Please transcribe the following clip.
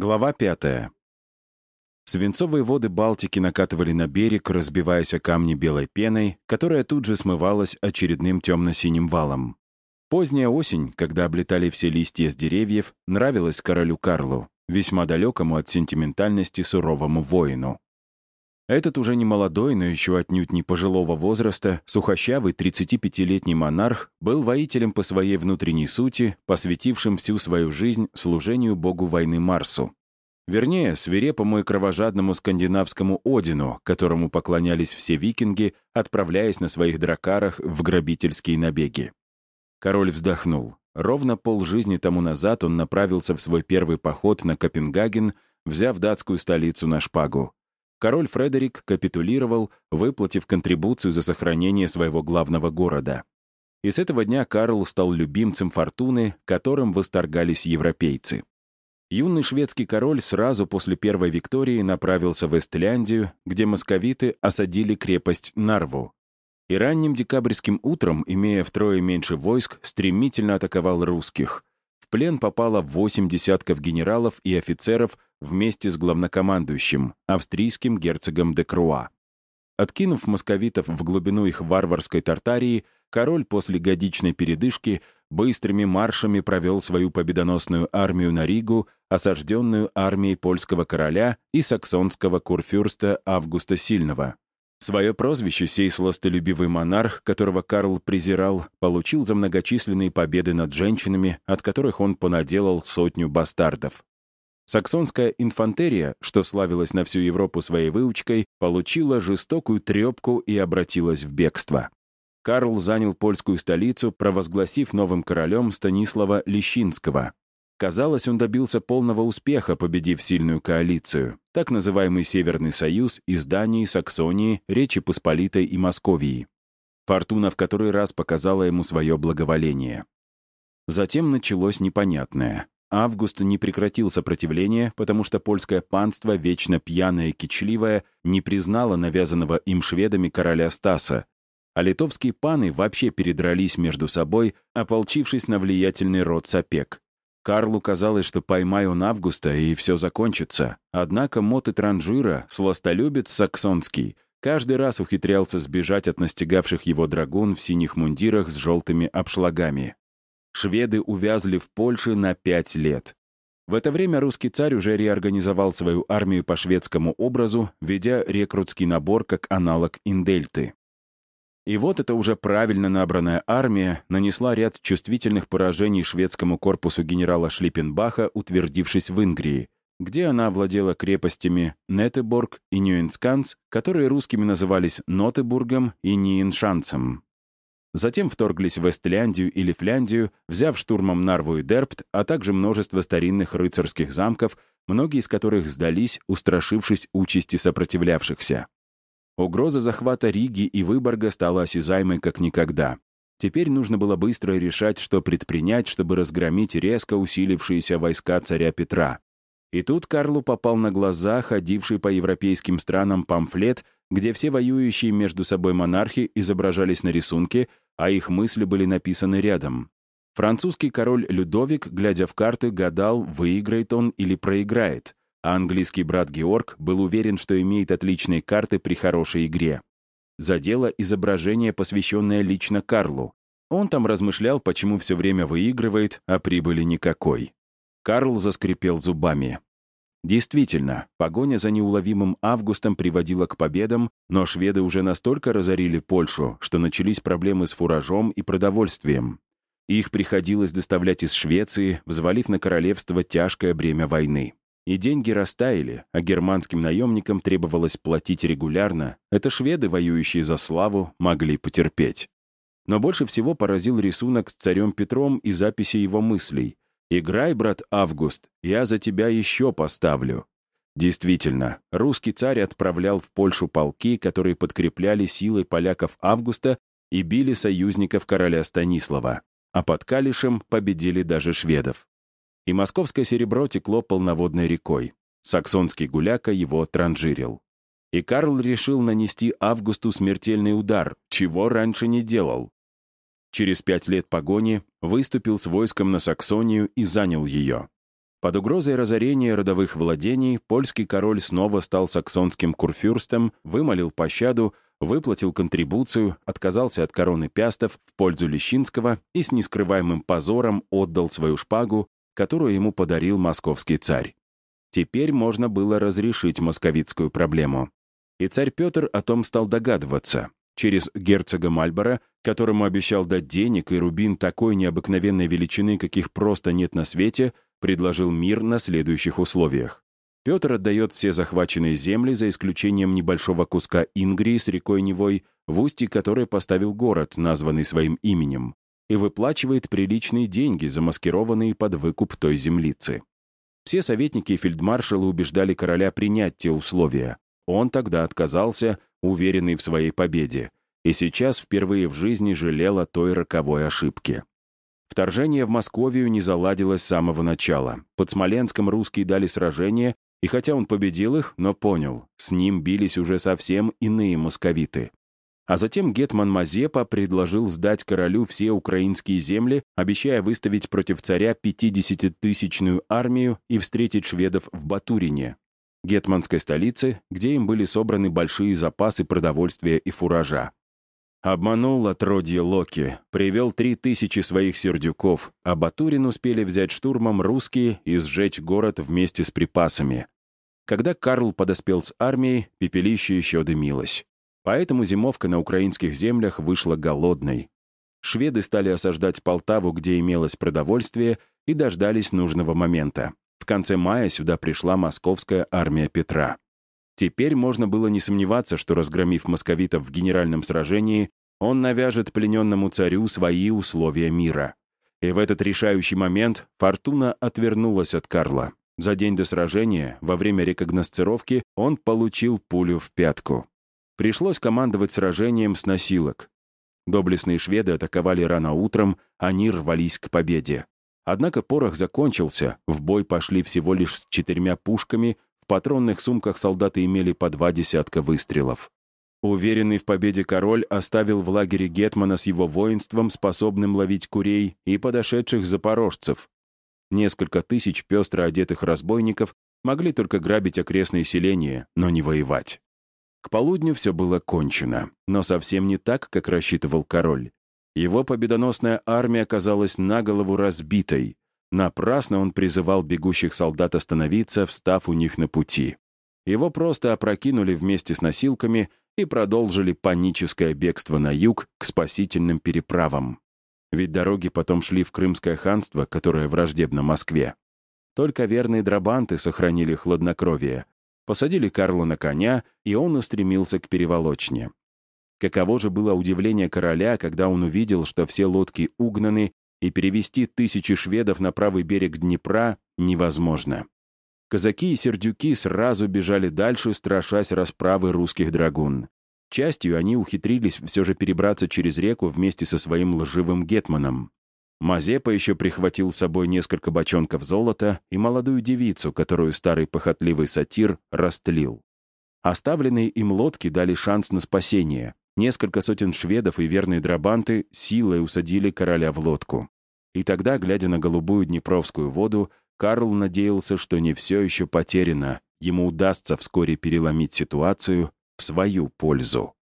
Глава пятая. Свинцовые воды Балтики накатывали на берег, разбиваясь о камни белой пеной, которая тут же смывалась очередным темно-синим валом. Поздняя осень, когда облетали все листья с деревьев, нравилась королю Карлу, весьма далекому от сентиментальности суровому воину. Этот уже не молодой, но еще отнюдь не пожилого возраста, сухощавый 35-летний монарх был воителем по своей внутренней сути, посвятившим всю свою жизнь служению богу войны Марсу. Вернее, свирепому и кровожадному скандинавскому Одину, которому поклонялись все викинги, отправляясь на своих дракарах в грабительские набеги. Король вздохнул. Ровно полжизни тому назад он направился в свой первый поход на Копенгаген, взяв датскую столицу на шпагу король Фредерик капитулировал, выплатив контрибуцию за сохранение своего главного города. И с этого дня Карл стал любимцем фортуны, которым восторгались европейцы. Юный шведский король сразу после первой Виктории направился в Эстляндию, где московиты осадили крепость Нарву. И ранним декабрьским утром, имея втрое меньше войск, стремительно атаковал русских. В плен попало восемь десятков генералов и офицеров, вместе с главнокомандующим, австрийским герцогом де Круа. Откинув московитов в глубину их варварской Тартарии, король после годичной передышки быстрыми маршами провел свою победоносную армию на Ригу, осажденную армией польского короля и саксонского курфюрста Августа Сильного. Свое прозвище сей сластолюбивый монарх, которого Карл презирал, получил за многочисленные победы над женщинами, от которых он понаделал сотню бастардов. Саксонская инфантерия, что славилась на всю Европу своей выучкой, получила жестокую трепку и обратилась в бегство. Карл занял польскую столицу, провозгласив новым королем Станислава Лещинского. Казалось, он добился полного успеха, победив сильную коалицию, так называемый Северный Союз из Дании, Саксонии, Речи Посполитой и Московии. Фортуна в который раз показала ему свое благоволение. Затем началось непонятное. Август не прекратил сопротивление, потому что польское панство, вечно пьяное и кичливое, не признало навязанного им шведами короля Стаса, а литовские паны вообще передрались между собой, ополчившись на влиятельный род Сапек. Карлу казалось, что поймай он Августа, и все закончится. Однако моты Транжира, сластолюбец саксонский, каждый раз ухитрялся сбежать от настигавших его драгун в синих мундирах с желтыми обшлагами шведы увязли в Польше на пять лет. В это время русский царь уже реорганизовал свою армию по шведскому образу, ведя рекрутский набор как аналог Индельты. И вот эта уже правильно набранная армия нанесла ряд чувствительных поражений шведскому корпусу генерала Шлиппенбаха, утвердившись в Ингрии, где она овладела крепостями Нетеборг и Нюенсканс, которые русскими назывались Нотебургом и Ниеншанцем. Затем вторглись в Эстляндию и Лифляндию, взяв штурмом Нарву и Дерпт, а также множество старинных рыцарских замков, многие из которых сдались, устрашившись участи сопротивлявшихся. Угроза захвата Риги и Выборга стала осязаемой как никогда. Теперь нужно было быстро решать, что предпринять, чтобы разгромить резко усилившиеся войска царя Петра. И тут Карлу попал на глаза ходивший по европейским странам памфлет, где все воюющие между собой монархи изображались на рисунке, а их мысли были написаны рядом. Французский король Людовик, глядя в карты, гадал, выиграет он или проиграет, а английский брат Георг был уверен, что имеет отличные карты при хорошей игре. Задело изображение, посвященное лично Карлу. Он там размышлял, почему все время выигрывает, а прибыли никакой. Карл заскрипел зубами. Действительно, погоня за неуловимым августом приводила к победам, но шведы уже настолько разорили Польшу, что начались проблемы с фуражом и продовольствием. Их приходилось доставлять из Швеции, взвалив на королевство тяжкое бремя войны. И деньги растаяли, а германским наемникам требовалось платить регулярно. Это шведы, воюющие за славу, могли потерпеть. Но больше всего поразил рисунок с царем Петром и записи его мыслей — «Играй, брат Август, я за тебя еще поставлю». Действительно, русский царь отправлял в Польшу полки, которые подкрепляли силой поляков Августа и били союзников короля Станислава, а под Калишем победили даже шведов. И московское серебро текло полноводной рекой. Саксонский гуляка его транжирил. И Карл решил нанести Августу смертельный удар, чего раньше не делал. Через пять лет погони выступил с войском на Саксонию и занял ее. Под угрозой разорения родовых владений польский король снова стал саксонским курфюрстом, вымолил пощаду, выплатил контрибуцию, отказался от короны пястов в пользу Лещинского и с нескрываемым позором отдал свою шпагу, которую ему подарил московский царь. Теперь можно было разрешить московитскую проблему. И царь Петр о том стал догадываться. Через герцога Мальбора, которому обещал дать денег и рубин такой необыкновенной величины, каких просто нет на свете, предложил мир на следующих условиях. Петр отдает все захваченные земли, за исключением небольшого куска Ингрии с рекой Невой, в устье которой поставил город, названный своим именем, и выплачивает приличные деньги, замаскированные под выкуп той землицы. Все советники и фельдмаршалы убеждали короля принять те условия. Он тогда отказался, уверенный в своей победе, и сейчас впервые в жизни жалел о той роковой ошибке. Вторжение в Московию не заладилось с самого начала. Под Смоленском русские дали сражение, и хотя он победил их, но понял, с ним бились уже совсем иные московиты. А затем Гетман Мазепа предложил сдать королю все украинские земли, обещая выставить против царя 50-тысячную армию и встретить шведов в Батурине, гетманской столице, где им были собраны большие запасы продовольствия и фуража. Обманул отродье Локи, привел три тысячи своих сердюков, а Батурин успели взять штурмом русские и сжечь город вместе с припасами. Когда Карл подоспел с армией, пепелище еще дымилось. Поэтому зимовка на украинских землях вышла голодной. Шведы стали осаждать Полтаву, где имелось продовольствие, и дождались нужного момента. Конце мая сюда пришла московская армия Петра. Теперь можно было не сомневаться, что, разгромив московитов в генеральном сражении, он навяжет плененному царю свои условия мира. И в этот решающий момент Фортуна отвернулась от Карла. За день до сражения, во время рекогносцировки, он получил пулю в пятку. Пришлось командовать сражением с носилок. Доблестные шведы атаковали рано утром, они рвались к победе. Однако порох закончился, в бой пошли всего лишь с четырьмя пушками, патронных сумках солдаты имели по два десятка выстрелов. Уверенный в победе король оставил в лагере Гетмана с его воинством, способным ловить курей, и подошедших запорожцев. Несколько тысяч пестро одетых разбойников могли только грабить окрестные селения, но не воевать. К полудню все было кончено, но совсем не так, как рассчитывал король. Его победоносная армия оказалась на голову разбитой, Напрасно он призывал бегущих солдат остановиться, встав у них на пути. Его просто опрокинули вместе с носилками и продолжили паническое бегство на юг к спасительным переправам. Ведь дороги потом шли в Крымское ханство, которое враждебно Москве. Только верные драбанты сохранили хладнокровие. Посадили Карла на коня, и он устремился к переволочне. Каково же было удивление короля, когда он увидел, что все лодки угнаны и перевести тысячи шведов на правый берег Днепра невозможно. Казаки и сердюки сразу бежали дальше, страшась расправы русских драгун. Частью они ухитрились все же перебраться через реку вместе со своим лживым гетманом. Мазепа еще прихватил с собой несколько бочонков золота и молодую девицу, которую старый похотливый сатир растлил. Оставленные им лодки дали шанс на спасение, Несколько сотен шведов и верные драбанты силой усадили короля в лодку. И тогда, глядя на голубую Днепровскую воду, Карл надеялся, что не все еще потеряно, ему удастся вскоре переломить ситуацию в свою пользу.